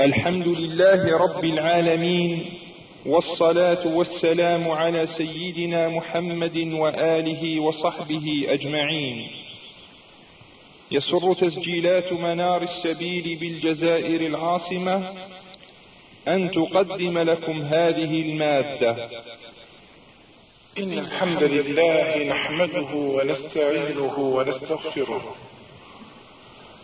الحمد لله رب العالمين والصلاة والسلام على سيدنا محمد وآله وصحبه أجمعين. يسر تسجيلات منار السبيل بالجزائر العاصمة أن تقدم لكم هذه المادة. إن الحمد لله نحمده ونستعينه ونستغفره.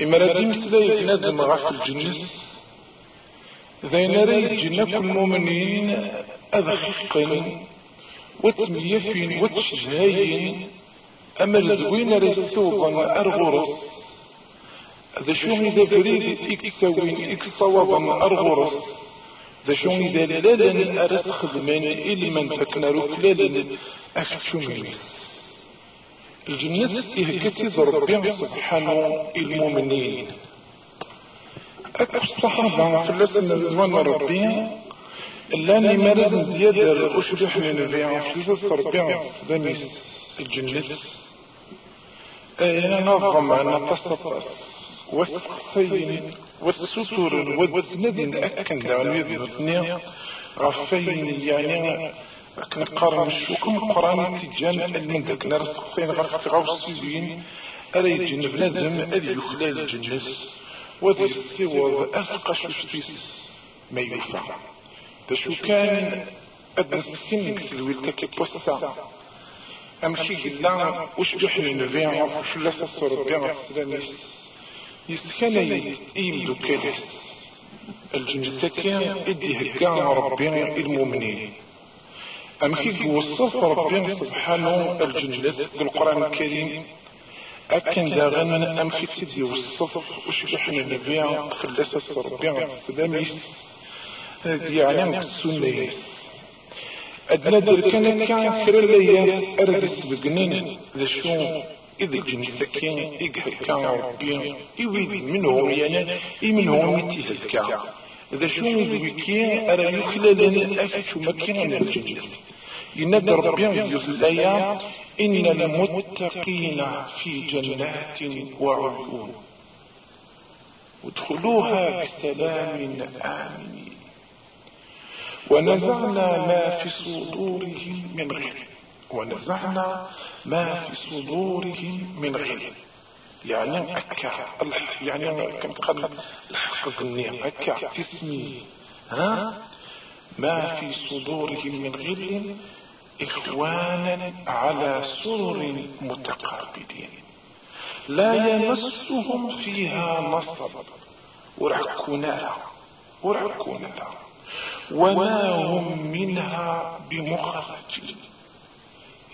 إمرا دي مسلاي نادم غف الجنس. ذين ري جنك المؤمنين أذخقا وتميفين وتشهاين أمر ذوين رسوبا أرغرس ذا شو إذا فريد إكسوين إكسوابا أرغرس ذا شو إذا لالا أرس خدمان إلي من تكنا ركلالا أكتشمينيس الجنة إهكتي ربي سبحانه المؤمنين. أكو الصحابة في اللسن الزوان ربي اللاني مارز زيادة أشبح من البيع في لسن ربي دميس الجنة أنا نظم أنا تصطص والسقسين والستر والسند أكن دعون يذنبني غفين يعني لكن قرن الشوكم قران تجان من ذاك نار السقسين غرق غاو السيبين أرى يجنب لازم أذي يخلال الجنة وذي السوى أثقى شفتيس ما يوفى شو كان أدنى السن كتلويل تاكي بوسا أم كي قلا وش بيحن نبيع فلاسة صور بيع السلاميس يسكن يمدو كاليس الجنة تاكي إدي هكا ربي المؤمنين. أم كي وصف ربي سبحانه الجنة بالقرآن الكريم؟ أكن داغن أم كي تدي وصف وشبحنا النبي في الأساس ربي السلاميس يعني السنة أدنى دركنا كان كرر ليات أردس بقنين. لشو؟ إذا جنة كان إيجا كان ربي. إيويد منهم يعني إي منهم يتيهد إذا شو ذويكي أرى يخلل أفتش مكان الجنة ينادى ربي يثليا إن المتقين في جنات وعيون ادخلوها بسلام آمنين ونزعنا ما في صدورهم من غل ونزعنا ما في صدورهم من غل يعني أكا. يعني كم قد الحق النيم أكا. في اسمي ها؟ ما في صدورهم من غل إخوانا على سرر متقابلين. لا يمسهم فيها نصب. ورحكونا ورحكونا وما هم منها بمخرجين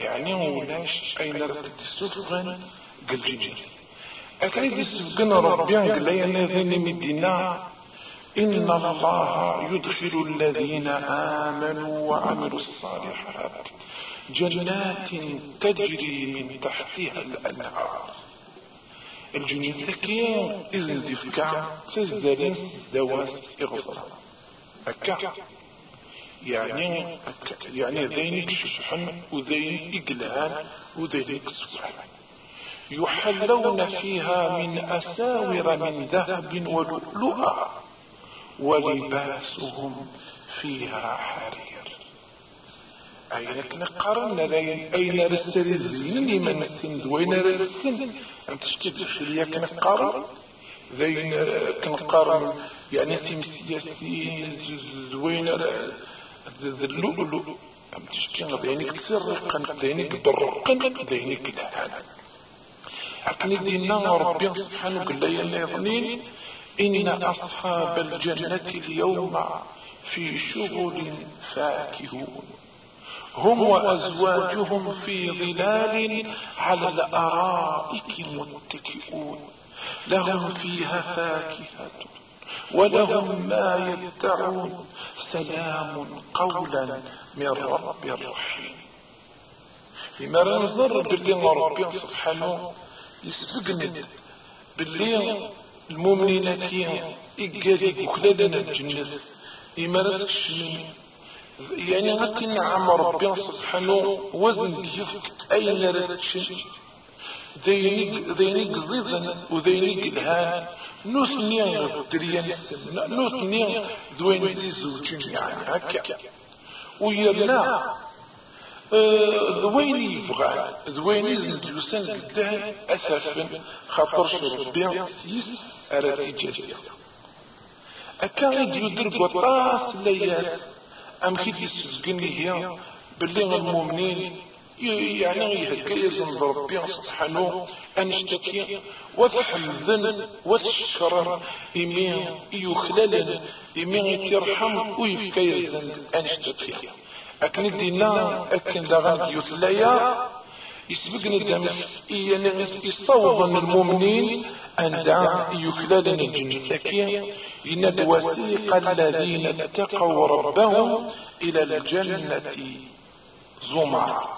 يعني ولاش أين رتد السفغن قل جنين أكيد قال لي أنا ذني مدينة. إن الله يدخل الذين آمنوا وعملوا الصالحات جنات تجري من تحتها الأنهار. الجنة كين إذن دفكا تزدلين دواس إغصر أكا. يعني أكا. يعني ذينك شحن وذين إقلال وذينك سبحان يحلون فيها من أساور من ذهب ولؤلؤا ولباسهم فيها حرير. أين نقارن أين رسل الزين من السند؟ وين رسل أنت تشتد ليا كنقارن ذين كنقارن يعني تيم سياسيين زوين اللؤلؤ أم تشتي ذينك تسرقا ذينك برقا ذينك لهان عقني دينا ربي سبحانه قال لي يظنين إن أصحاب الجنة اليوم في شغل فاكهون. هم وأزواجهم في ظلال على الأرائك متكئون. لهم فيها فاكهة ولهم ما يدعون. سلام قولا من رب رحيم. لما نزر باللي ربي سبحانه يسبقنا باللي المؤمنين كي إقادي بكلادنا الجنة. إما رزقش يعني غتي نعم ربي سبحانه وزن ديفك أين رتشن ذينيك زيزن وذينيك الهان نوثني الدريان السن نوثني ذوين زوجين يعني هكا. ويرنا ذوين يبغى ذوين يزن قدام أثافا خاطر ربي سيس أراتي جزية أكاد يدرك وطاس ليال. أم كي تسجني هي باللي المؤمنين يعني يهكا يزن ربي سبحانه أن اشتكي وتحمذن وتشكر. إمي يخلل إمي يترحم ويفكا يزن. أن اشتكي. أكن دينا أكن دغان يثليا يسبقني دم يصوض المؤمنين. أن دعا يكلل الجنة إن وسيق الذين اتقوا ربهم إلى الجنة زمر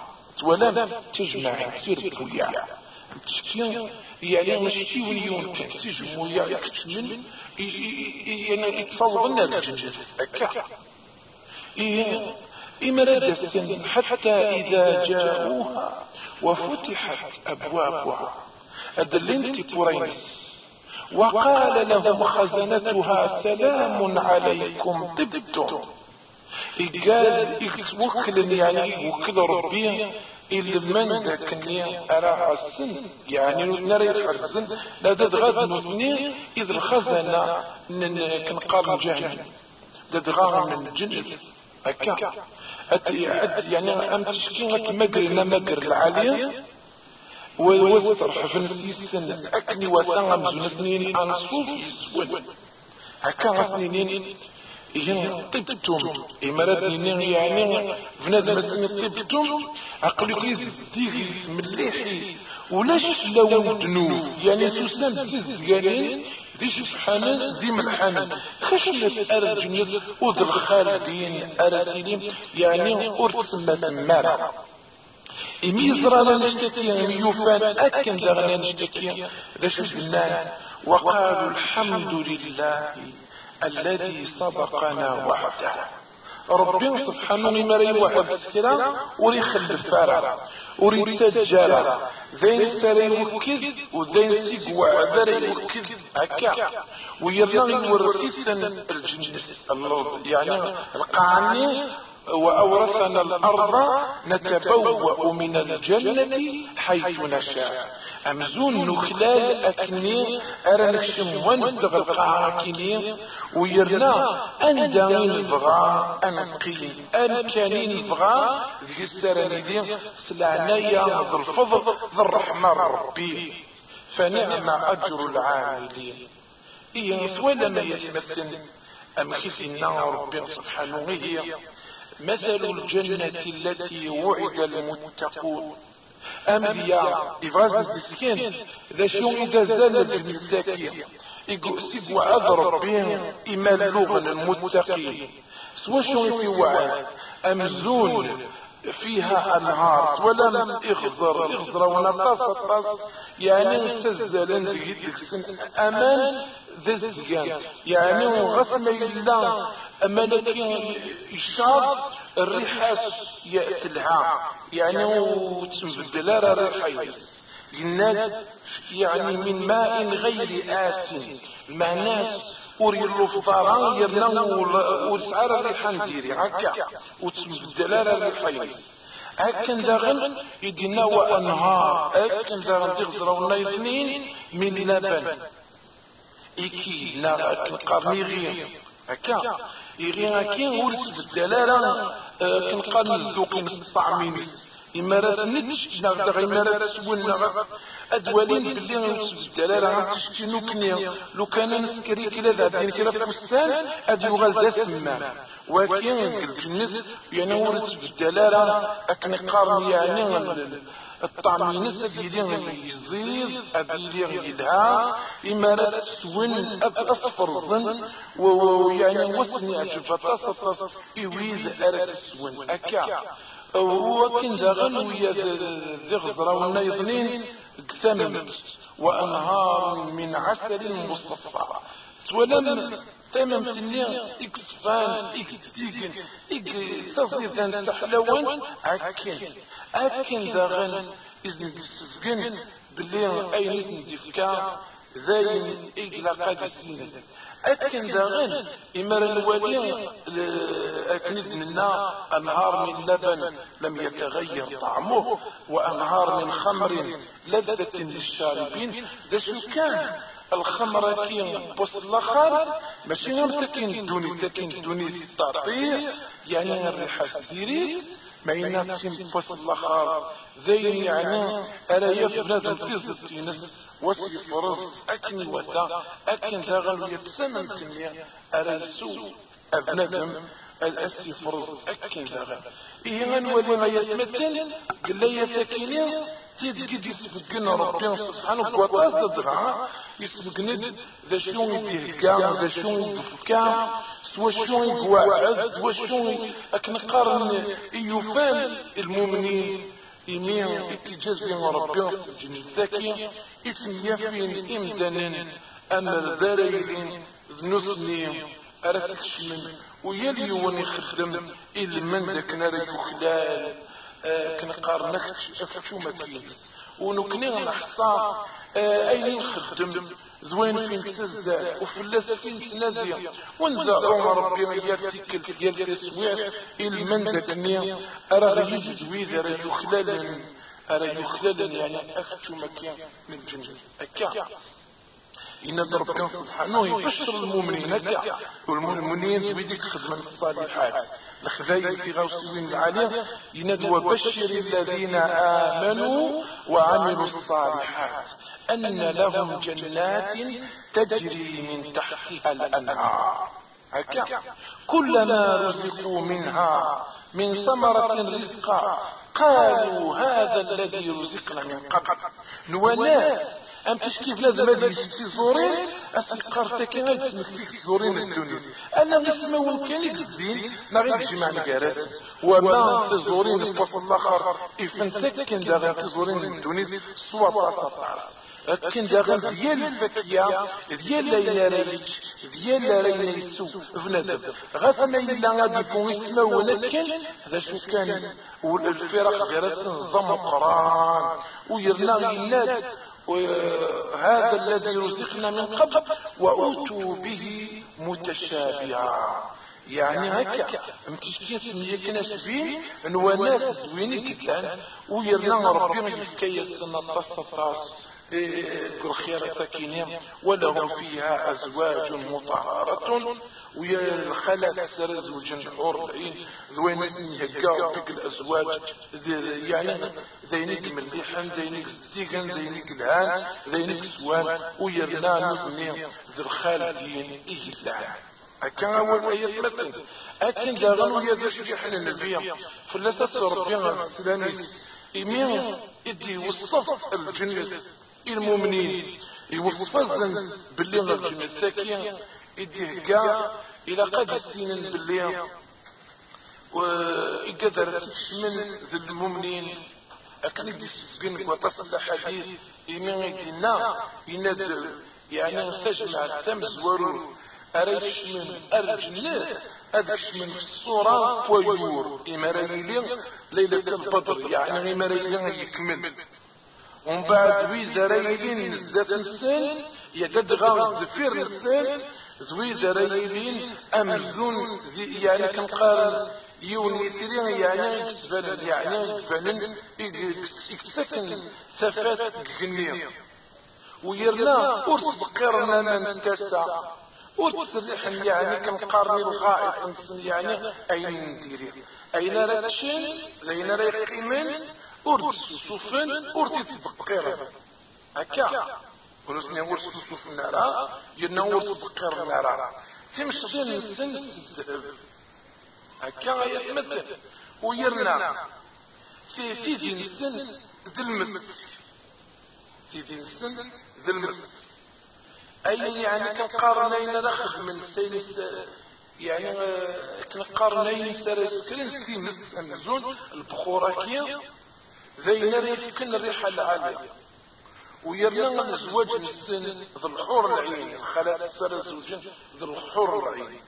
ولم تجمع تصير بويا تشكي يعني مشتي وليون كان تجمع يكتمن يعني يتصور لنا الجنة إيه إمراد السن حتى إذا جاءوها وفتحت أبوابها. أدلنت قرينس وقال لهم خزنتها سلام عليكم طبتم. قال وكل يعني وكل ربي اللي من ذاك أرى السن يعني نرى السن لا تدغد نثني إذ الخزنة كنقار جهنم. تدغى من الجنة هكا يعني أم تشكي مقر مقر العالية؟ ووستر حفن سيسن أكني وثنغم زنسنين أنصوف يسون هكا غسنين إيه طبتم. إمارات نين يعني بنادم اسمي طبتم عقلك يزديغي مليحي. ولاش لون دنوب يعني سوسان بزز قالين دي سبحانه دي ملحان خشلة أرى الجنة وذر الخالدين أرى يعني أرتسمى سمارة إمي يزرى نشتكي يوفان أكن دغنا نشتكي. ذا شو وقالوا الحمد لله. الذي سبقنا وحده. ربي سبحانه مري واحد السكرة وري خلف فارع وري تسجل ذين سري وكذ وذين سيق وعذر وكذ هكا ويرنا يورثيثن الجنة يعني القاني وأورثنا الأرض نتبوأ من الجنة حيث نشاء. أمزون نخلال أكني أرى نكشم ونزدغ القاعكني ويرنا أن داين بغا أنقي أن كانين بغا ذي السراني دي سلعنايا ذي الفضل ذي الرحمة ربي. فنعم أجر العاملين. إيه ما يتمثل أم النار ربي سبحانه هي مثل الجنة التي وعد المتقون. أنبياء إفراز مسكين ذا شو يقزل المتاكين سيق وعد ربي إما اللغة المتقين. سوى شو في وعد؟ أمزون فيها أنهار ولم اغزر اغزر ونطاس طاس يعني تزلن دقيتك سن. أمان ذزقان يعني غسل الله أمانك الشاب الريحة يأتي لها يعني وتنبدل الريحة قلنا يعني من ماء غير آسن. المعناس وري الفضارة يرنا وسعر الريحة نديري هكا. وتنبدل الريحة هكا داغن يدينا وأنهار هكا داغن تغزرون اثنين من لبن. إكي لا كنقارني غير هكا. يغي هكي ورس بالدلالة كنقارن الذوق نص طعمينيس إمارات نتش نغدغ إمارات سولنا أدوالين باللي الدلالة عن تشتي نكني لو كان نسكري كلا ذا دين كلا فستان أدي يغال ذا سمان ولكن الجنة يعني ورد الدلالة أكن قارن يعني الطعم ينس يدين يزيد أبيلي يدها إمارات سون أب أصفر ظن ويعني وسني أجب تصصص إويد أرد سون أكا هو كن داغن ويا ذي غزرة وأنهار من عسل مصفى ولم تمام تنيا اكسفان اكستيكن اك تصيدان تحلوان أكن. أكن داغن إذن تسجن بلي أي نسن دفكا ذاين إقلا قد السنة أكن داغن إمر الولي أكند منا أنهار من لبن لم يتغير طعمه وأنهار من خمر لذة للشاربين. ده كان الخمر كي بوس الآخر ماشي غير تكين دوني تكين دوني تعطيه يعني الريحة ديريت ما يناتسين بوس الآخر ذين يعني ألا يفرد تيز تينس وسي فرز أكن ودا أكن ذاغل يتسمم تنيا ألا يسو أبنادم الأسي فرز أكن ذاغل إيه غنولي ما يتمثل قل لي يثكيني تيد قد يسبقن ربنا سبحانه بوطاس ددغا يسبقن ذا شون يتهكا ذا شون يدفكا سوا شون يقواعد سوا شون أكن قارن يفان المؤمنين إمين اتجازي ربنا سجن الذكي اسم يفين إمدانا شمن ويلي وني خدم إلا من ذاك نار يخلال آه كنقار نكتش أفتشو مكينس ونكني نحصى آه أين نخدم؟ ذوين فين تزا وفلاس فين تنادي؟ ونزعوا ربي يالتكل ديال التسويع المن دكني أرى يجد ويذا راه يخلل أرى يخلل يعني مكان من الجنة أكا إن ربنا سبحانه يبشر المؤمنين هكا والمؤمنين بيديك خدمة الصالحات الخذايا في غوصين العالية. ينادي وبشر الذين آمنوا وعملوا الصالحات. أن لهم جنات تجري من تحتها الأنهار. هكا كلما رزقوا منها من ثمرة رزقا قالوا هذا الذي رزقنا من قبل. نوناس أم تشكي بلاد ما يشتي زورين؟ اسكار تاكي غير تسمك فيك زورين الدنيا أنا نسمو كان الدين ما غير جمع نكارس وما تزورين بوصل الآخر. افنتك كان دا تزورين الدنيا سوا بلاصه كان داغن ديال الفكية ديال لا ريتش ديال لا يسو بنادم. غاس ما إلا غادي فو يسمى ولكن هذا شو كان والفرق غير نظام قران ويرنا يناد هذا الذي رزقنا من قبل وأوتوا به متشابعا. يعني هكا. متشكين سمية كنا سبين نوا ناس زويني كتان ويرنا ربي يفكي السنة طاس طاس كل خير ساكنين ولهم فيها أزواج مطهرة. ويا الخالات سر زوج حور العين ذوين اسمي هكا بك الأزواج. يعني ذينيك مليحا ذينيك زيغن ذينيك الهان ذينيك سوان. ويرنا نزني ذي الخالدين إهلان أكان أول ما يثبت أكن داغن ويا ذي شبيح النبي فلسة ربنا السلاميس. إمين إدي وصف الجنة المؤمنين. يوصفزن باللي الجنة الثاكية يديه كاع إلى قد السنين باللي ويقدر من ذي المؤمنين. أكن يدي السجن وتصل حديث يمين يدينا يناد يعني تجمع التمز ورور أريش من الجنة أدش من الصورة ويور. إماريلي ليلة البدر يعني إماريلي يكمل. ومن بعد وي ذريلين نزات نسان يدد غاوز دفير نسان ذوي ذريلين أمزون يعني كنقارن يون يثري يعني يكتفل يعني يكفلن يكتسكن ثفات جنية ويرنا بقرنا من تسع وتسرح يعني كنقارني الغائط يعني أين نديري أين راه تشين أين راه يقيمن ور تسوفن ور تتذكر هكا. ونسني ور تسوف النار ينا ور تذكر النار تمشي نسن الذهب. هكا يتمثل ويرنا. في في ذي نسن ذي المس في ذي نسن ذي المس أي يعني كنقارنين ناخذ من سيلس يعني كنقارنين سكرين في مس أمازون البخورة كي ذي ريفكن الريحة العالية. ويرنا الزواج السن ذي الحور العين الخلاء سر زوجين ذي الحور العين.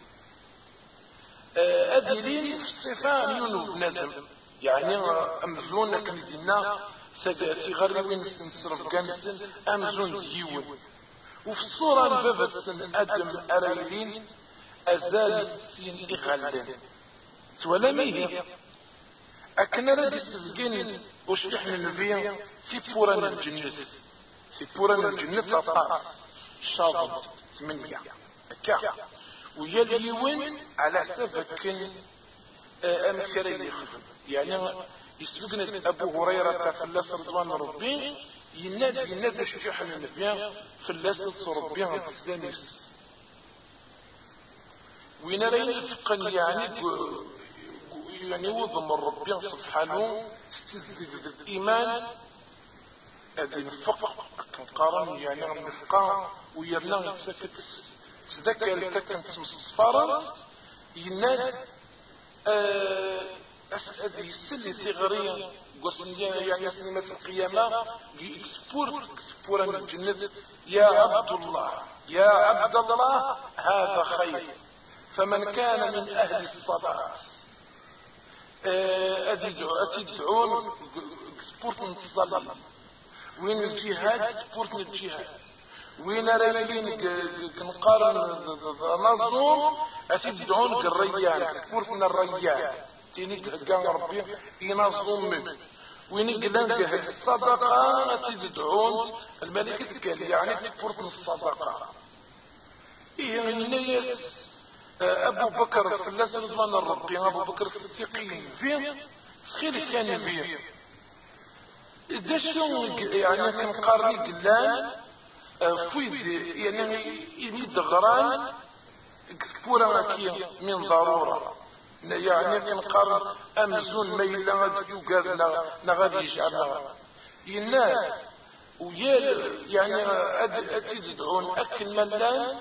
أدلين في الصفة يونو بنادم. يعني أمزون كان دينا في غريب السن كان السن أمزون ديون وفي الصورة البابا السن أدم أريلين أزال السين إغلان تولا ميه أكنا رد السزقين وش إحنا نبيع في بوران الجنة في بوران الجنة أطاس شاطب ثمانية كا ويلي وين على سبك أم كري يخدم. يعني يسبقنا أبو هريرة الله رضوان ربي ينادي ينادي شجاح النبي الله ربي السلاميس وين رأي الفقن يعني يعني وضم ربي سبحانه استزيد الإيمان. هذه الفقر كنقارن يعني النفقة ويرنا يتسكت تذكر تكن صفارات يناد هذه السلة ثغرية قصنيا يعني سنة القيامة كسبور من الجنة يا عبد الله يا عبد الله هذا خير. فمن كان من أهل الصلاة أتدعون سبورت نتصلي وين الجهاد؟ سبورت الجهاد. وين رايلين كنقارن نظم أتدعون الريان سبورتنا الريان. تيني كان ربي ينظم من وين قلنا الصدقة؟ تدعون الملكة قال يعني سبورتنا الصدقة. إيه الناس أبو بكر في الله رضوان الربي أبو بكر الصديق فين سخير كان فين دشو يعني كنقارني قلان فويد يعني يمد غران كفورة كي من ضرورة. يعني كنقارن أمزون ميلا غادي يقاد لا غادي يجعل ينا ويا يعني أتي تدعون أكل ملان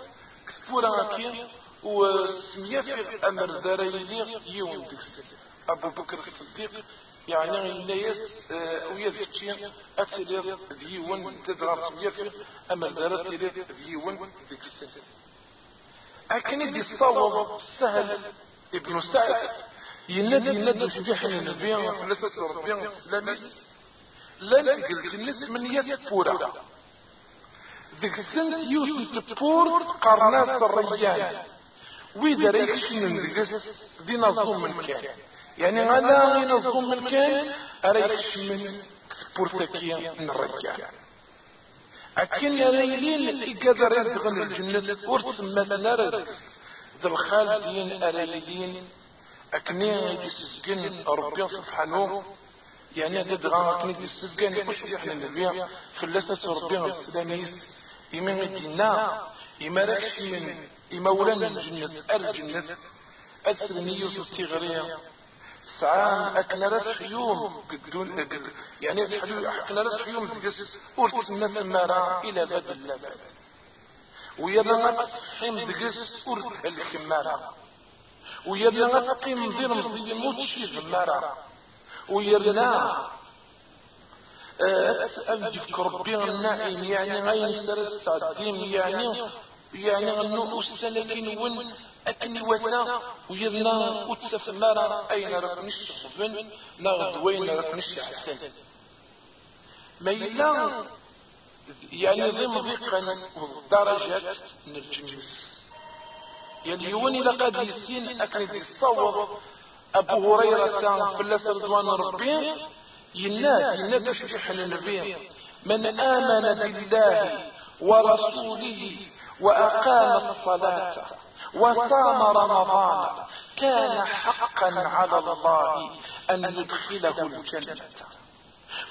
كفورة كي وسمية في أمر ذريلي يوم دكس أبو بكر الصديق يعني الناس ويا ذكي أتلي ديون تدغر سمية في أمر ذريلي ديون دكس أكن دي الصواب سهل. ابن سعد ينادي ينادي شبيح النبي في الأساس ربي الإسلامي لا تقلت الناس من يتفورا ذيك السنت يوث تبور قرناس الريان. وإذا ريكش من دقس دي نظم من كان يعني أنا ينظم من كان أريكش من الرجال. أكن ريلين إقاد رزق الجنة ورتسمى لنا رزق ذا الخالدين أريلين أكني يتسجن ربي سبحانه يعني هذا دغا أكني يتسجن وش النبي في اللسة ربي السلاميس يمين الدينا يما راكش من إمولانا الجنة الجنة. السلمية التغرية. سعام أكنرات حيوم قدون يعني أكنرات حيوم تقص أرتسنا ثمارا إلى بد اللبد ويبا تصحيم دقس أرتها الكمارا ويبا تقيم دير مصيب موتشي ثمارا ويرنا أسأل دفك ربي النائم يعني غير سرس الدين يعني. يعني أنه السنة ون أكني وسا ويرنا أتسف مرة أين ركن الشخفن نغد وين ركن الشحسن ميلا يعني ضم ضيقا درجات الجنس يعني يوني لقد يسين أكن الصوت أبو هريرة الله رضوان ربي يناد يناد شبيح النبي من آمن بالله ورسوله وأقام الصلاة وصام رمضان كان حقا على الله أن يدخله الجنة.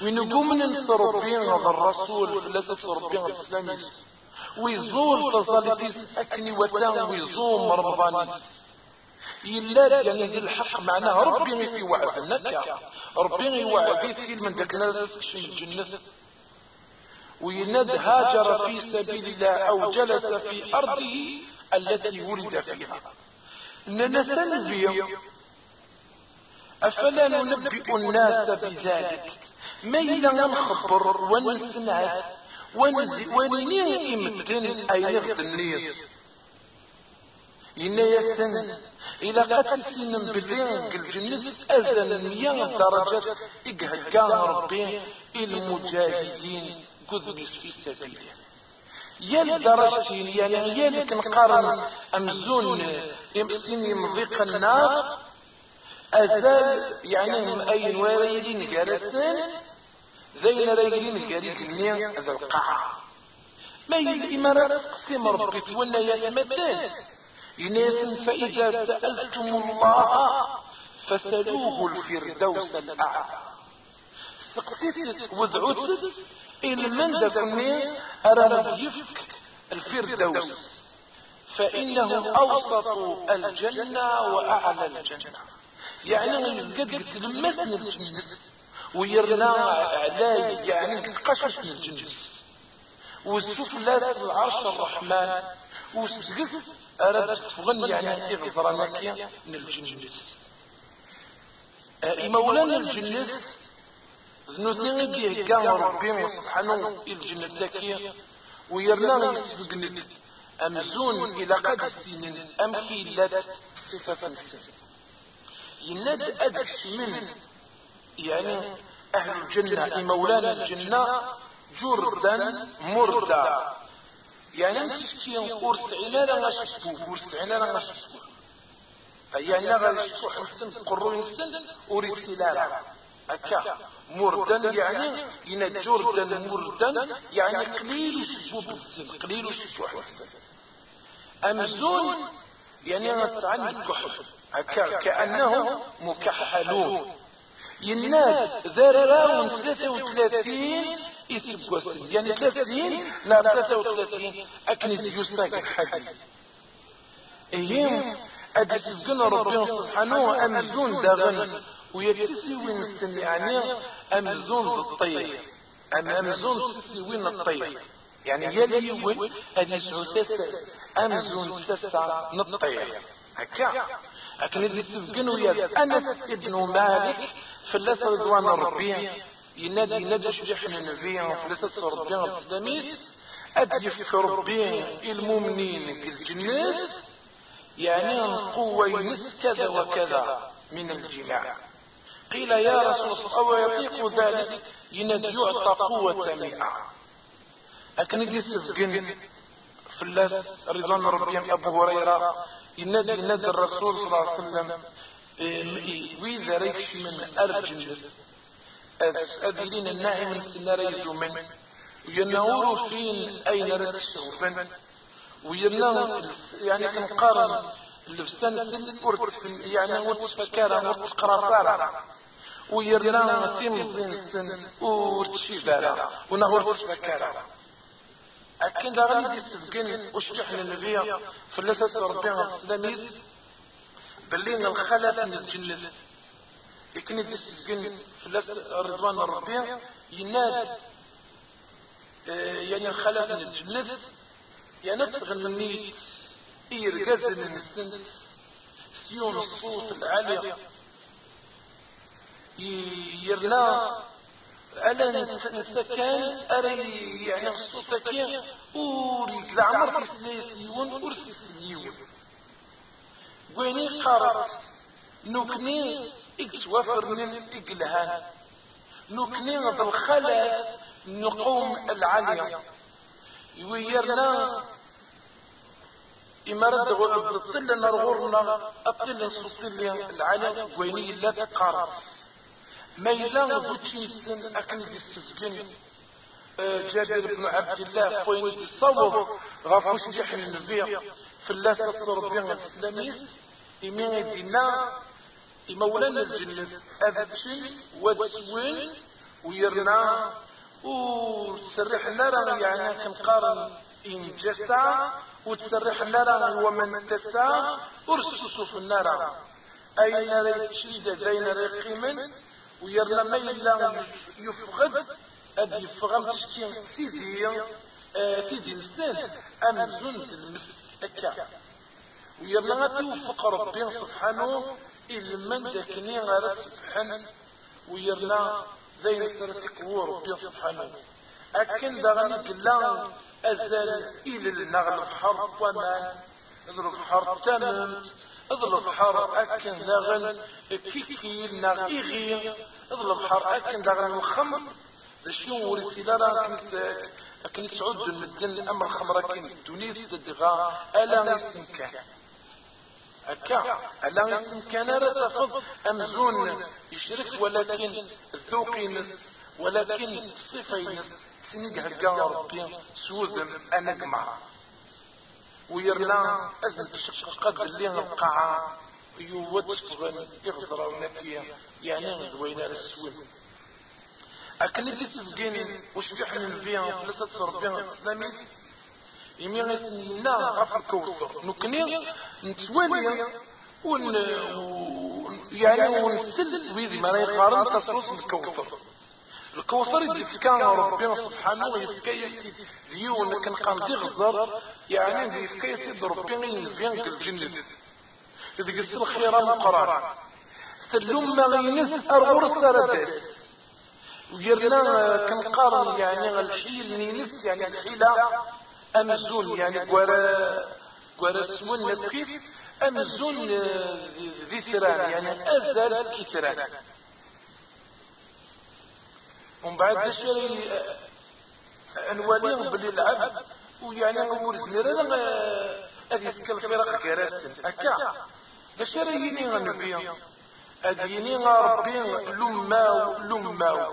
ونقوم ننصر بين الرسول فلسة بين الإسلامي ويزول تظالتيس أكني وتان ويزوم رمضانيس إلا يعني الحق معناه ربي في وعدنا ربي وعدي في من ذاك ناس الجنة ويند هاجر في سبيل الله أو جلس في أرضه التي ولد فيها. إننا سنبي أفلا ننبئ الناس بذلك؟ ما إلا نخبر ونسمع ونني مدن أي نغد النير إنا يسن إلى قد سن بلين الجنة أذن مياه درجة إقهقان ربي المجاهدين قدس في سبيله يا درجتين يعني يا لك نقارن أمزون يمسين مضيق النار؟ أزال يعني أي نواريلين جالسين؟ زين رجلين قريب النيا هذا القاع ما الإمارات قسم ربي تولى يثمتان يناس فإذا سألتم الله فسلوه الفردوس الأعلى. سقسيت ودعوت إلى من دكني أرى يفك الفردوس. فإنه أوسط الجنة وأعلى الجنة. يعني يزقد تلمسني الجنة ويرنا علاي يعني تقشش من الجنس والسفلاس العرش الرحمن وسقس أرد تفغن يعني إغزرانك من الجنس مولانا الجنس ذنوثني بيه كان ربي سبحانه الجنة تاكية ويرنا يسجن أمزون إلى قد السنين أم حيلات صفة السن يناد أدكش من يعني أهل الجنة مولانا الجنة جردا مردا. يعني أنت شكي ورس عنا لا غشتو ورس عنا لا غشتو يعني غشتو حسن قرو ينسن وريد سلالة هكا مردا يعني إن جردا مردا يعني قليل شبوب السن قليل شبوب السن أمزون يعني غسعن الكحل. هكا كأنهم مكحلون. يناد ذراون 33 يسبوسن يعني 30 لا 33 أكن ديوساك الحديث إيهم أدسزقنا ربنا سبحانه أمزون داغن. ويتسي وين السن يعني أمزون الطير. أم أمزون تسي وين الطير. يعني يلي وين أدي سعوسس أمزون تسع نطير هكا. لكن اللي تسجنوا يا أنس ابن مالك فلس رضوان ربي ينادي ينادي شجحنا نبي فلس ربي الإسلاميس أديف ربي المؤمنين الجنات يعني قوة ينس كذا وكذا من الجماع. قيل يا رسول الله أو يطيق ذلك؟ ينادي يعطى قوة مئة لكن اللي تسجن فلاس رضوان ربي أبو هريرة ينادي ينادي الرسول صلى الله عليه وسلم وإذا ريكش من أرجل. أذلين الناعم السنار يدومن. وينور فين أين رد الشوفن وينور يعني كنقارن لبسان سن ورت يعني ورت فكارة ورت قراصارة. ويرنا تيمزين السن ورت شيبارة ونهورت فكارة أكن دا غني دي السزقين وشجح للنبي في الأساس ربنا السلاميز بلين الخلف من الجنة يكن السزقين في الأساس رضوان الربيع يناد يعني الخلف من الجنة يعني تغنيت إيرقاز من السنت سيون الصوت العالي يرنا. ألا نتسكن أري يعني الصوتك أوري العمر تسليسيون أرسي سليون ويني قارت. نكني اكتوافر اقلهان نكني الخلف نقوم العالية. ويرنا إمارة الطل نرغورنا الطل صوتي العالية. ويني لا تقارت. ما إلا بوتشين سن أكن دي السجن. آه، جابر بن عبد الله فوين تصوف غافوش جحن النبي الله تصرف بين الإسلاميس إمين يدينا إمولانا الجنة. أذبشن وتسوين ويرنا. وتسرح لنا يعني كنقارن إن جسا وتسرح لنا ومن تسا أرسسوا في النار. أين ريت شدة بين رقيم ويرنا ما إلا يفقد أدي يفغم تشكي سيدي آه، تيدي السن أمزون المسك أكا ويرنا توفق ربي سبحانه من داكني غير سبحان. ويرنا زين سرتك هو ربي سبحانه. أكن دغني قلا أزال إلى النغل الحر وما حر تمنت اضرب حر أكن دغن كيكي النغ إغي اضرب حر أكن دغن الخمر شنو رسالة كنت أكن تعود المدن الأمر خمرة كن الدنيا تدغى ألا نسمكان هكا ألا يسم كان تفض. أمزون يشرك ولكن الذوق ينس ولكن الصفة ينس. سنيق هكا ربي سوذم أنا جمع ويرنا أزل قد اللي القاعة يود فغن يغزر ونكيا يعني دوينا للسوين أكن دي سزقين وش بيحمل فيها فلسة ربنا الإسلامي يمين يسمينا غفر الكوثر نكني نتوالي ون يعني ونسل ويدي ما يقارن تصوص الكوثر. الكوثر اللي كان ربنا سبحانه ويفكا يستي ديون كان قام تغزر يعني يفكا يستي ربنا ينفين الجنة إذا قلت الخير مقرار سلم ما ينس أرغور السردس ويرنا كنقارن يعني الحيل نينس يعني الحيلة. أمزون يعني قوارا قوارا سون كيف أمزون ذي ثران يعني أزل كثران. ومن بعد دشري أنوالي بلي العبد ويعني أمور زنيران أدي يسكال فرق كراسن أكا دشري يني غنبي أديني ربي لماو لماو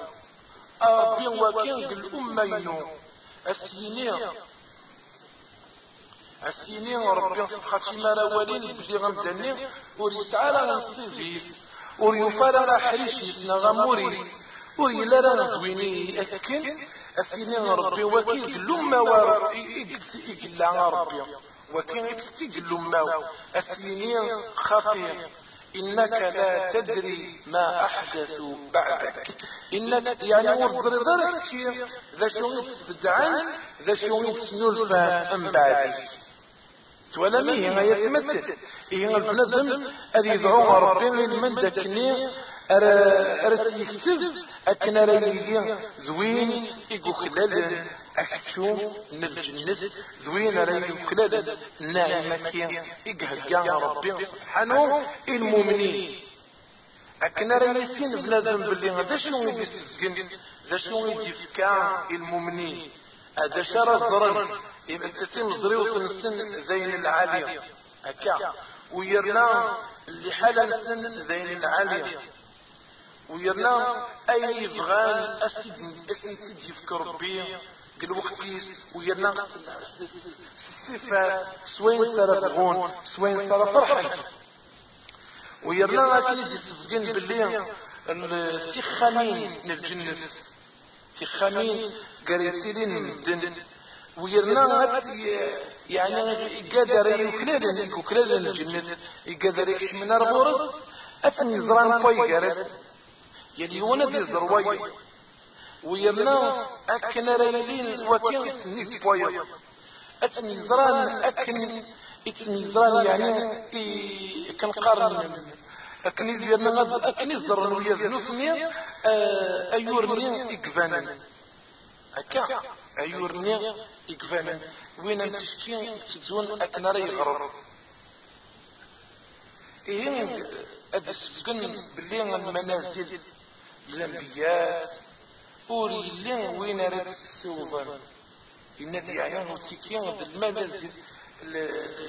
أربي وكين قل أمينو أسيني. أسيني ربي صدقاتي ما الأولين بلي غمدني وريسعى لنا نصيفيس وريوفى لنا حريشيس نغموريس وريلا لنا دويني أكن. أسيني ربي وكين لما وارب إكسي إكلا ربي. وكين إكسي لما أسيني خطير إنك لا تدري ما أحدث بعدك. إنك يعني ورزر ذلك شيء ذا شو يتبدعن ذا شو يتسنلفا من بعدك. ولا مي هي يتمثل هي البنادم اللي يدعو ربي من داكني ارس يكتب اكن رايي زوين يقوكلال اكتشو نالجنة زوين رايي يقوكلال نعمة يقهقا ربي سبحانه المؤمنين. أكن رايي سين بنادم باللي هذا شنو يدي السجن ذا شنو يدي المؤمنين؟ هذا شرى الزرن. يبقى تتم زريوط السن زين العالية. هكا. ويرنا اللي حالا السن زين العالية. ويرنا أي اسن اسن تجي في كربي قل وقتيس ويرنا الصفات سوين صار بغون سوين صار فرحا ويرنا أكيد يسفقين باللي الثخامين الجنة. ثخامين قريسيلين الدن ويرنا يعني قادر يكلل يكلل الجنة يقدر يكشمنا الغرس أتني زران طوي قرس. يلي ولد زروي ويرنا أكن ريلين وكين سنيك بوي أتني زران أكن أتني زران يعني كان قارن أكن يرنا أكن زران ويذنوثني أيورني إكفانا هكا أيورني إكفانا وين تشكي تزون أكناري يغرر إيه أدسكن بلي المنازل الأنبياء أوري لين وين رد السوبان النتي يعني وتيكين المنازل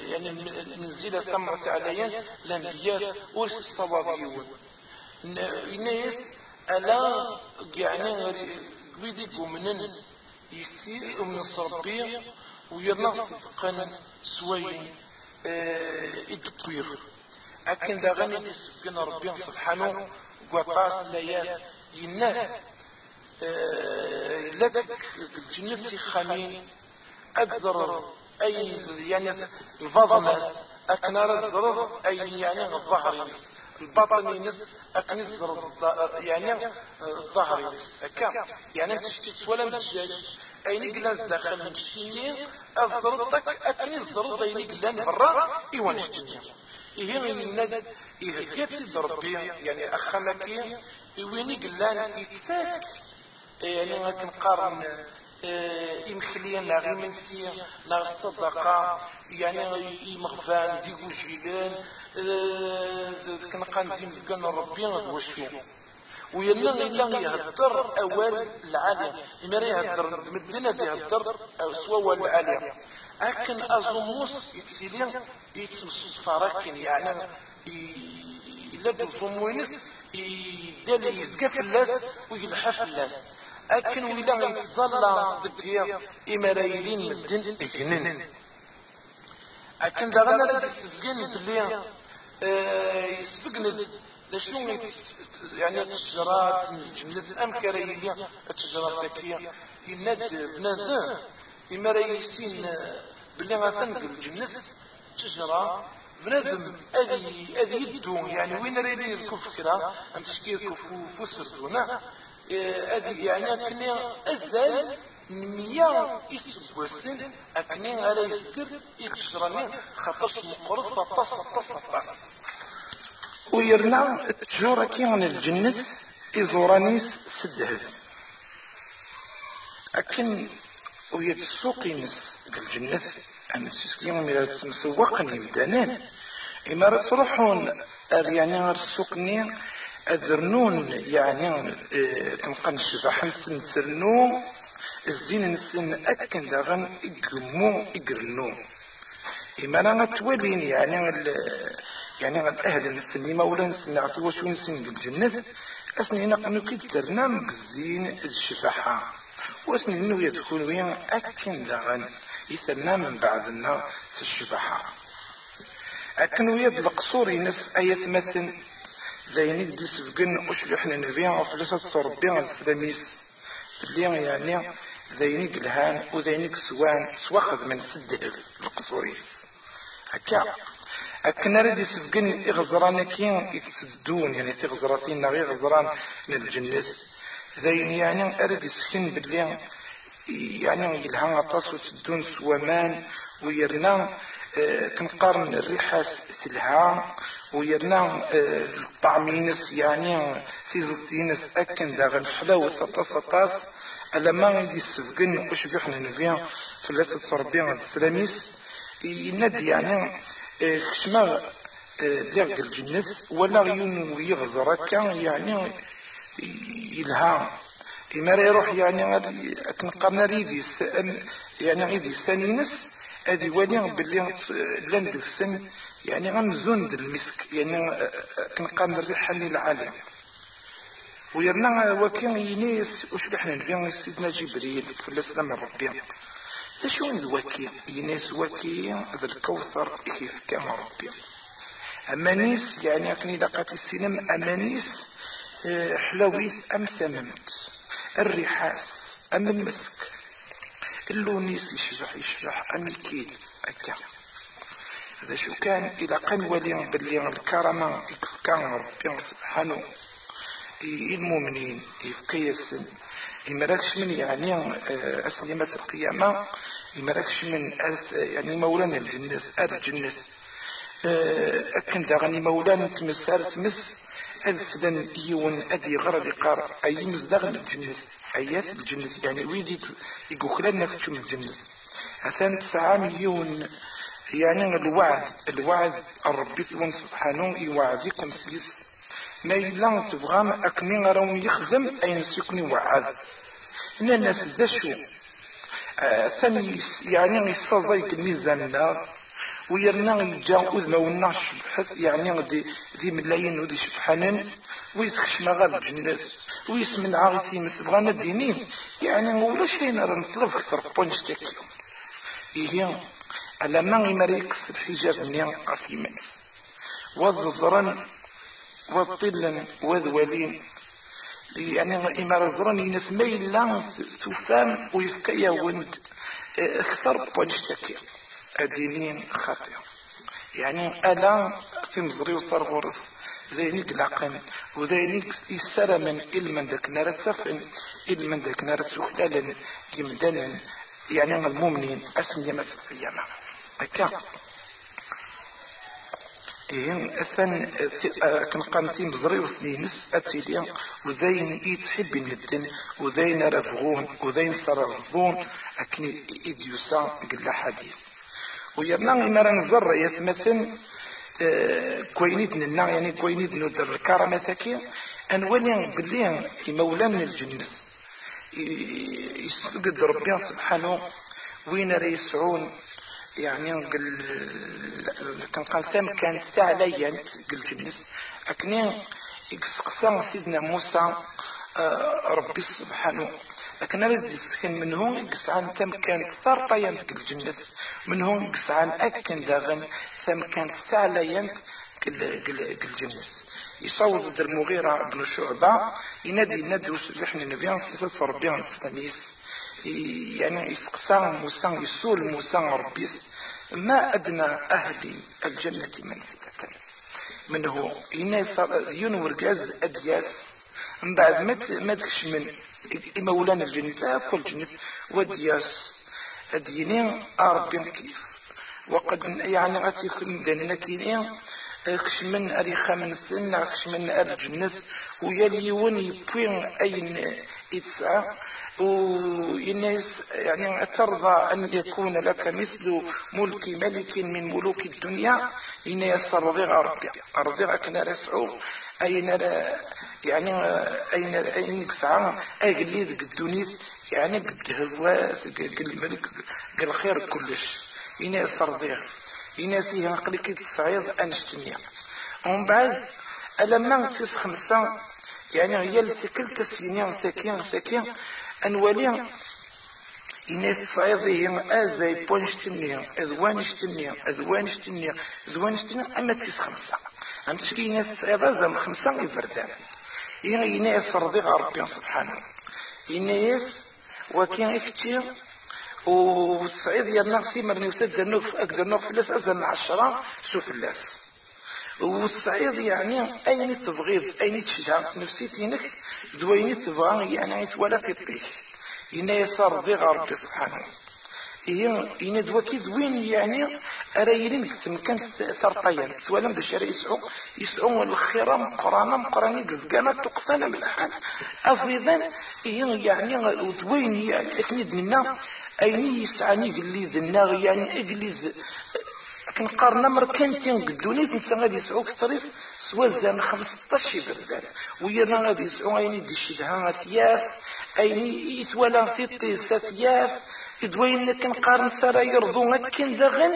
يعني المنزلة ثمرة عليا الأنبياء ورس الصوابيون؟ الناس ألا يعني ويدي منن يسير من ربي ويرنا صدقا سوين الدكتور أكن ذا غني تسكن ربي سبحانه وقاس ليال ينال. لك الجنة خمين أجزر أي يعني الفضنس. أكنار الزرر أي يعني الظهر ينس البطن ينس. أكن الزرر يعني الظهر ينس أكا. يعني أنت شتيت ولا متجاج. أين قلاز داخل من الشيني الزرطك أكن الزرط أين قلان برا إيوان الشيني إيه الند إيه ربي يعني أخمكي إيواني قلان يتساك يعني ما كنقارن إمخليا لا غير منسية لا الصدقة يعني إمغفان ديكو جيلان كنقان ديم كان ربي وشو ويلا إلا يهدر أول العالية. إما يهدر مدينة يهدر سوا العالية أكن أزموس يتسيلي يتمسوس فاركين يعني إلا دو زموينس يدالي يزقى في اللاس ويلحى اللاس أكن ولا يتظلى دقيا إما رايلين مدن إجنن أكن دغنا لا تسجن بلي يسبقنا لشنو يعني التجارات جملة الأمكار هي التجارات ذكية يناد بنادم. إما رايسين بلي غتنقل الجنة تجرى بنادم أذي أذي يدو. يعني وين رايدين يركب فكرة تشكي يركب فسردونا أذي يعني كني أزال مية يسبوسن أكني على يسكر يتجرني خاطرش مقرض فطس طس طس ويرنا التجورة كيان الجنة إزورانيس سدهف. أكن ويد السوق ينس الجنة. أم تسكيهم إلى تمسوق يبدانان إما تروحون يعني السوق أذرنون يعني كنقن الشباح نسن سرنو الزين نسن أكن داغن إقمو إقرنو إما أنا توالين يعني يعني أهل السن ما ولا نسن نعطي واش نسن الجنة. أسني نقنو كي درنا مقزين الشفاحة. واسني إنه يدخل وين أكن داغن. يثنى من بعدنا الشفاحة أكن ويا القصور ينس أي مثل ذيني دي سفقن أشبح نبيع فلسة صربيع السلاميس اللي يعني ذيني قلهان وذيني سوان سواخذ من سده القصوريس هكا أكن ردي سفقن إغزران كين يتسدون يعني تغزراتين نغي غزران للجنة ذين يعني أرد يسكن باللي يعني يلها عطاس وتدون سوامان ويرنا آه كنقارن الريحة تلها ويرنا آه الطعمينس يعني تيزتينس أكن داغن حلاوة سطاس سطاس ألا ما غادي يسفقن وش بيحنا في لاسة صربيع السلاميس. ينادي يعني آه كشما ليغ الجنة ولا غيون ويغزر كان يعني يلها إما يروح يعني غادي كنقارن ريدي يعني غيدي سانينس هادي ولي باللي لأن ديك السن يعني غنزون المسك يعني كنقارن الريحة اللي العالية ويرنا وكين ينيس وش بحنا نفيا سيدنا جبريل في الاسلام ربي. شو الوكي ينيس وكي هذا الكوثر كيف كان ربي. أمانيس يعني أكني لقات السينما أمانيس حلويث أم ثممت الريحاس أم المسك؟ اللونيس يشجح يشجح أم الكيل؟ أكا. هذا شو كان؟ إلى قن ولي باللي الكرمة كان ربي سبحانه. المؤمنين يفكي السن يمركش من يعني أسني مس القيامة يمركش من يعني مولانا الجنة الجنة أكن داغني مولانا تمس تمس ألسدن يون أدي غرد قار أي مزدغن الجنة أيات الجنة يعني ويدي يقوخلنا كتشم الجنة أثان تسعة مليون يعني الوعد الوعد الرب سبحانه يوعدكم سيس. ما إلا تبغى أكني غراهم يخدم أين سيكوني وعد. إن الناس دشو. ثاني يعني يستزيك الميزان ويرنا يجا وذما ونا شبحث يعني دي, دي ملايين ودي شبحانان ويسخشنا غير الجنات ويسمن عاغي مسبغانا دينين يعني ولا شيء نرى نطلب أكثر بونش تاكيو هي على ما يمريكس الحجاب مني في المنس وظفرا وطلا وذولين يعني إما رزران ينس ميلا تفام ويفكا ولد أكثر بونشتكي الدينين خاطئ. يعني ألا تمزري وطرغرس ذينيك العقل وذينيك يسرى من إلمن ذاك نار تسفن إلمن ذاك نار تسخلالا يمدنا يعني المؤمنين أسمي مسف أياما هكا إيه أثن كان قانتي مزري وثنينس أتسيليا وذين يتحب الدن وذين رفغون. وذين صرفون أكني إديوسا قل حديث. ويرنا إمارا نزر يتمثل كوينيد ننا يعني كوينيد ندر الكرامة ثكي أنولي بلي مولانا الجنس يسقد ربي سبحانه وين راه يسعون يعني كان قال ثم كانت تعليا قل جنس أكني يقصقصا سيدنا موسى ربي سبحانه. لكن رز ديسكن من هون يقصعان ثم كانت ثرطيا قل جنس من هون يقصعان أكن داغن ثم كانت قل قل جنس يصوت المغيرة بن شعبة ينادي ينادي وسبحني نبيان في سلسة ربيان السلاميس يعني يسقسى موسى يسول موسى ربي ما أدنى أهل الجنة منزلة منه ينور جاز أدياس. من بعد ما تكش من مولانا الجنة كل جنة ودياس. أدينين أربين كيف وقد يعني غاتي كل داننا كينين خش من أريخا من السنة خش من الجنة ويلي وني بوين أين يتسعى والناس يعني ترضى أن يكون لك مثل ملك ملك من ملوك الدنيا يسر رضيع ربي رضيع كنا رسعو أين يعني أين أين ساعة أجلي ذك الدنيا يعني قد هزواس قد الملك قد الخير كلش. يسر رضيع إن سيها قلك الصعيد أنشتنيا ومن بعد ألما تسخ خمسة؟ يعني هي التي كل تسينيا ثكيا أنولي الناس تصعيدهم أزاي بونشتنيا أذوانشتنيا أذوانشتنيا أذوانشتنيا أما تيس خمسة. أنت شكي ناس تصعيد زم خمسة يفردان يعني ناس رضي ربي سبحانه. الناس وكان يفتي وتصعيد يرنا في مرني وتد النوف أقدر نوف فلس أزم عشرة سو فلس والصعيد يعني أين تبغيض أين تشجع نفسيتينك دويني تبغى يعني ولا تطيح إن يسار ضي ربي سبحانه. هي إن دوكي دوين يعني أرايلين كان ثرطيا سوالم دا شارع يسعو يسعو الخيرة مقرانا مقراني قزقانا تقتنا بالحال. أصيدا هي يعني دوين يعني أكني دنا أين يسعني قلي ذنا يعني أقلي كنقارن مركنتين قدوني نتا غادي يسعو كثريس سوا زان 15 بردان ويانا غادي يسعو اين يدي الشدها ثياف اين في الطيسة ثياف يدوين كنقارن سارا يرضو هكين داغن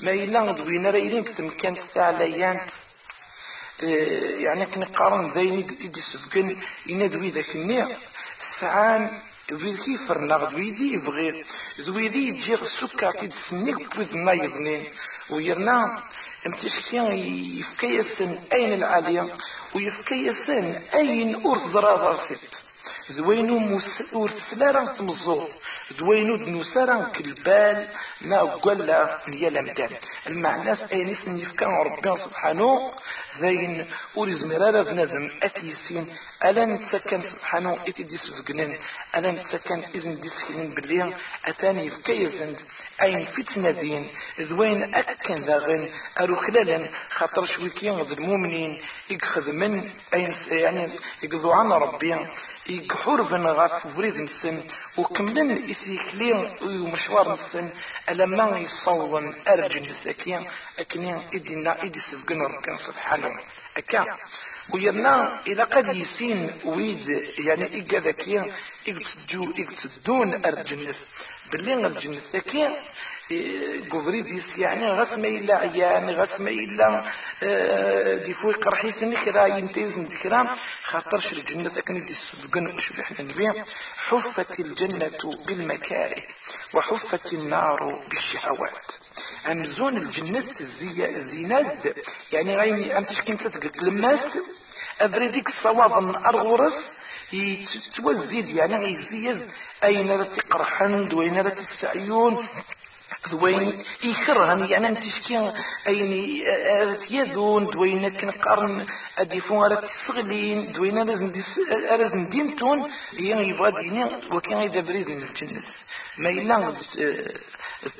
ما إلا دوينا رايلين كتمكنت تعليانت يعني كنقارن ذاين يدي سفقن ينادوي ذاك النيع. السعان ذويدي فرنا ذويدي يبغي. ذويدي يجي السكر تيدسنيك بوذ ما يظنين ويرنا امتشكيان يفكيسن أين العالية ويفكيسن اين ارث زرار ست ذوينو ورث سلارا تمزور ذوينو دنوسارا كالبال نا قلا نيا مدان المعنى اين اسم يفكان ربي سبحانه ذين ورز مرارة بنادم أتيسين ألا نتسكن سبحانه إتدي سفقنن ألا نتسكن إذن دي سكنين بالليل أتاني في زند أين فتنة دين ذوين أكن ذاغن أرو خلالا خاطر شويكين ذي المؤمنين يخذ من أين يعني يقضوا عن ربي فن غاف فريد نسن وكملن إثيكلين ومشوار نسن ألما يصوّن أرجن الثكيان أكنين إدينا إدي سفقن ربي سبحانه أكا ويرنا إلى قد يسين ويد يعني إيجا ذكيا إيجتدون أرجنث باللي الجنة ذكيا قفريديس يعني غاس ما إلا عيان غاس ما إلا آه، دي فوق قرحيث كرا ينتيز كرا خاطرش الجنة كان دي السبقن إحنا نبيع. حفت الجنة بالمكاره وحفت النار بالشهوات. أمزون الجنة الزي الزيناز يعني غيني أمتش كنت تقلت لماست أفريديك الصواب أرغرس يتوزيد يعني يزيز أين رتقرحن وين رتسعيون دوين يكرهن يعني أنت شكي ايني يذون دوين كنقارن اديفون راه تسغلين دوين رازن دينتون هي يبغى ديني وكان اذا بريد الجنة. ما إلا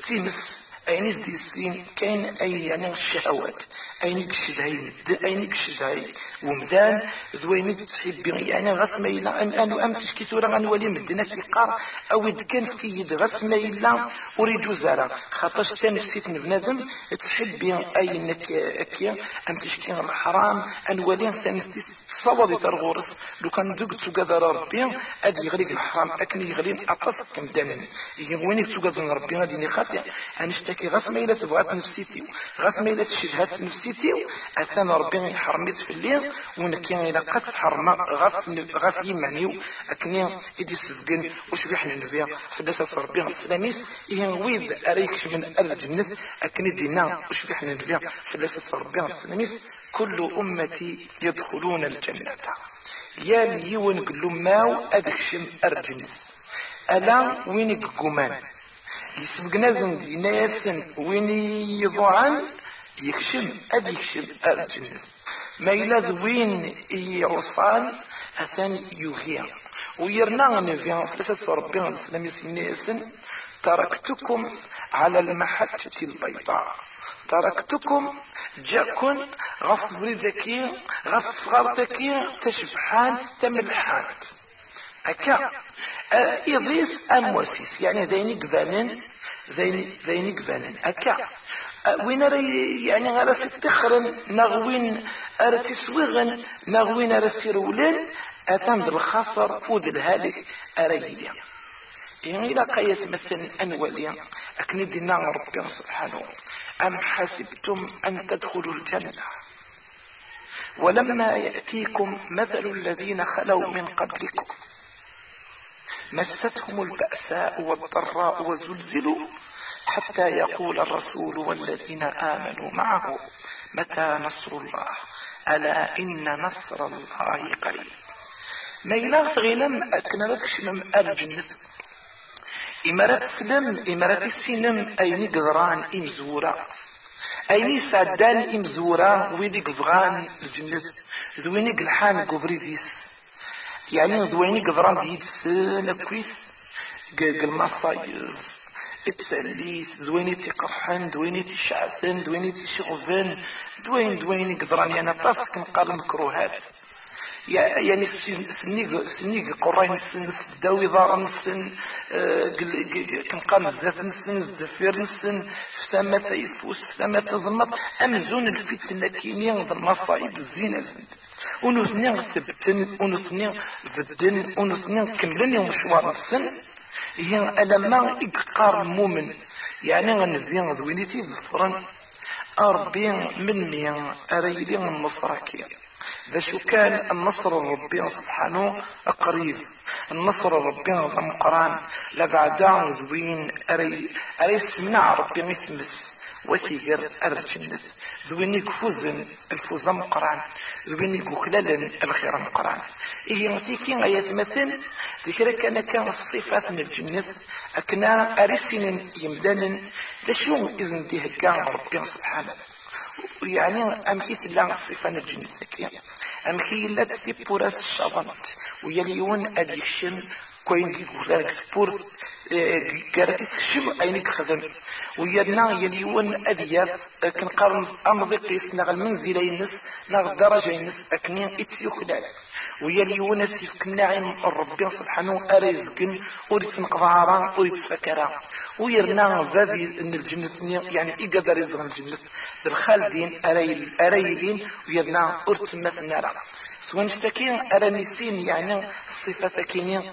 تيمس أين ديسين كاين اي يعني الشهوات أين كشد هاي أين كشد هاي ومدان؟ ذوين تحب يعني غاس ما إلا أن أنا أم تشكي تورا غنولي مدنا في قار أو إذ كان في كيد غاس ما إلا أريد زارا خاطرش تنفسيت بنادم تحب أي نك أكيا أم تشكي الحرام أنولي ثاني صوضي ترغورس لو كان دوك تقدر ربي أدي يغلق الحرام أكني يغلي أقص كم دانا وين تقدر ربي غادي نخاطي أنا اشتكي غاس ما إلا تبغات نفسيتي. غاس ما إلا تشهدات نفسيتي. أثان ربي يحرميت في الليل ونكي إلى قد حرم غف غف يمانيو أكني إدي سفقن وش بيحنا نبيا فداسة ربي السلاميس إيه ويد أريكش من الجنة أكني دينا وش بيحنا نبيا فداسة ربي السلاميس كل أمتي يدخلون الجنة. يا ليون قلو ماو أدكشم أرجنس ألا وينك قمان يسبقنا زندي ناسن وين يضعن يكشم أد يكشم أرجنس ما إلا ذوين يعصان أثان يغيا ويرنا نفيا فلسة ربي السلام يسن تركتكم على المحجة البيضاء. تركتكم جاكن غف ذكي غف صغارتكي تشبحان تملحان أكا؟ إضيس أموسيس يعني ذيني قفانن ذيني قفانن أكا وين ري يعني غير ستخرن نغوين أرى تسويغن نغوين أرى سيرولن أتان الخسر فود الهالك أرى يعني لا قيت مثل أنولي أكن دينا ربي سبحانه أم حسبتم أن تدخلوا الجنة ولما يأتيكم مثل الذين خلوا من قبلكم مستهم البأساء والضراء وزلزلوا حتى يقول الرسول والذين آمنوا معه متى نصر الله؟ ألا إن نصر الله قريب. ما إلا غيلم أكنا لتكشمم الجنة إمارات سلم إمارات السينم أيني قدران إمزورا أيني سعدان إمزورا ويدي قفغان الجنة ذويني قلحان قفريديس. يعني ذويني قدران ديتس نكويث قل مصايف اتساليت دويني تقرحن دويني تشعثن دويني تشغفن دوين دويني قدراني أنا طاس كنقال مكروهات يعني سنيق سنيق قرين السن سداوي ضار السن كنقال الزات السن الزفير السن فسامة يفوس فسامة زمط أمزون الفتنة كيني المصايب الزينة. زند ونثنين ثبتن ونثنين فدن ونثنين كملن مشوار السن. هي ألما إقار المؤمن. يعني غنزين ذوينيتي ظفرا أربين من مية أريدين النصر ذا كان النصر الربي سبحانه قريب النصر الربي مقران لبعدا ذوين أري أري سمنع ربي مثمس وثيقر أرجنس ذويني كفوزن الفوز مقران ذويني كخلال الخير مقران إيه نتيكي غاية مثل ذكر كان كان الصفات من الجنة أكنا أرسن يمدن لشو إذن دي هكا ربي سبحانه يعني أمكي تلا الصفة من الجنة لا تسيبور الشبنت ويليون أديشن كوين يقول سبور قالت سكشم أينك خدم ويدنا يليون أدياف كنقارن أمضي قيس نغ المنزل ينس نغ الدرجة ينس أكنين إتيوكلال ويلي وناس يفكناعم ربي سبحانه أرزقن وريد سنقضارا وريد سفكرا. ويرنا فافي إن الجنة يعني إقدر يزغن الجنة. الخالدين أريلين ويرنا أرتمت النار سوان اشتكي أرانيسين يعني الصفة كينين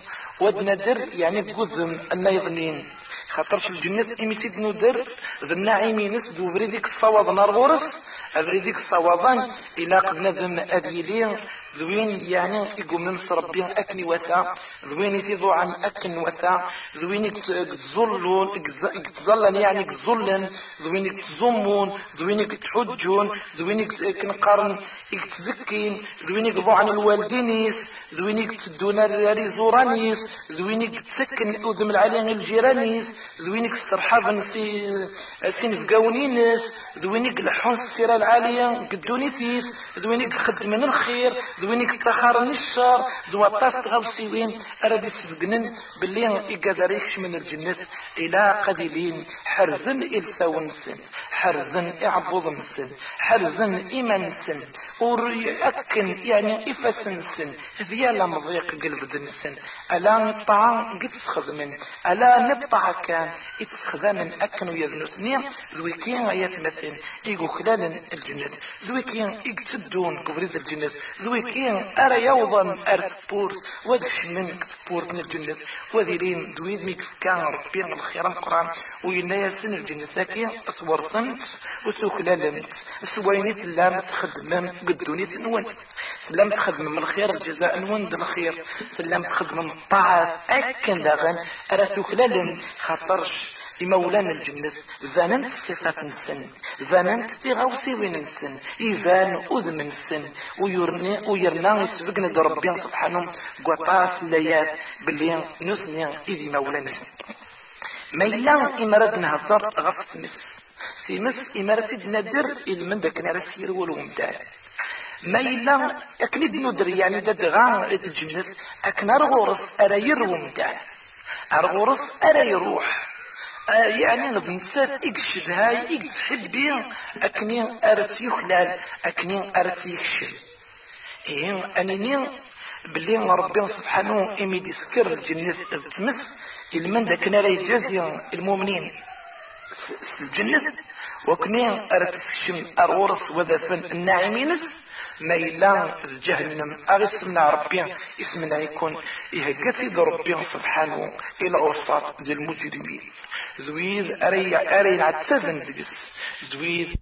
ودنا در يعني بقذم النيضنين خاطر في الجنة إميتي ندر ذا النعيمينس دو فريديك الصواد نار غورس أفريديك الصوابان إلا قد ندم أديلي ذوين يعني يقوم ننص ربي أكني وثا ذوين يتيضو عن أكن وثا ذوين يتزلون يتزلن يعني يتزلن ذوين يتزمون ذوين يتحجون ذوين يتنقرن يتزكين ذوين يقضوا عن الوالدينيس. ذوين يتدون الريزورانيس ذوين يتسكن أذم العليم الجيرانيس. ذوين يسترحب سين فقاونينس. ذوين يقلحون السيرة العالية قدونيتيس. ذوين يخدمن الخير. دوينيك تخار الشر دو طاس تغوسيوين أراد يسفقنن باللي يقدر من الجنة إلى قديلين حرزن إلساون السن حرزن إعبوض السن حرزن إيمان السن وريأكن يعني إفسن السن ذيا لا مضيق قلب دن السن ألا نطع قد تخدمن ألا نطع كان يتسخدم أكن ويذنوتني ذويكين يتمثل إيقو خلال الجنة ذويكين يقتدون كفريد الجنة ذويكين أرى يوضا أرث بورت ودش منك بورت من الجنة. وذيلين دويد ميك كان ربي الخير القرآن وينا سن الجنة ساكين أتورثنت وتخلالمت سوينيت اللام تخدم قدوني تنون سلام تخدم من الخير الجزاء نون الخير. سلام تخدم من الطاعة أكن داغن. أرى تخلالم خاطرش إمولان الجنة فاننت الصفات السن فاننت تغوصي وين السن إيفان أذم السن ويرني ويرنا يسفقنا دربيان سبحانه قطاس الليات باللي نثني إذي مولان ما إلا إمرد نهضر غفت مس في مس إمارة ندر من داك نرسير ولو مدار ما إلا أكني ندر يعني دغا تجنث أكن أرغورس أرا يرو مدار أرغورس أرا يروح. يعني غد نتسات هاي إكتحبي أكني أرت يخلال أكني أرت يكشل. إيه أنني بلي ربي سبحانه إمي ديسكر الجنة تمس إلمن داك نرى يجازي المؤمنين. الجنة وكني أرت تسكشم أرورس وذفن الناعمينس ما إلا جهنم أغسمنا ربي إسمنا يكون إهجتي ربي سبحانه إلى أوساط ديال المجرمين. ذويذ أري أري العتسبن دقس ذويذ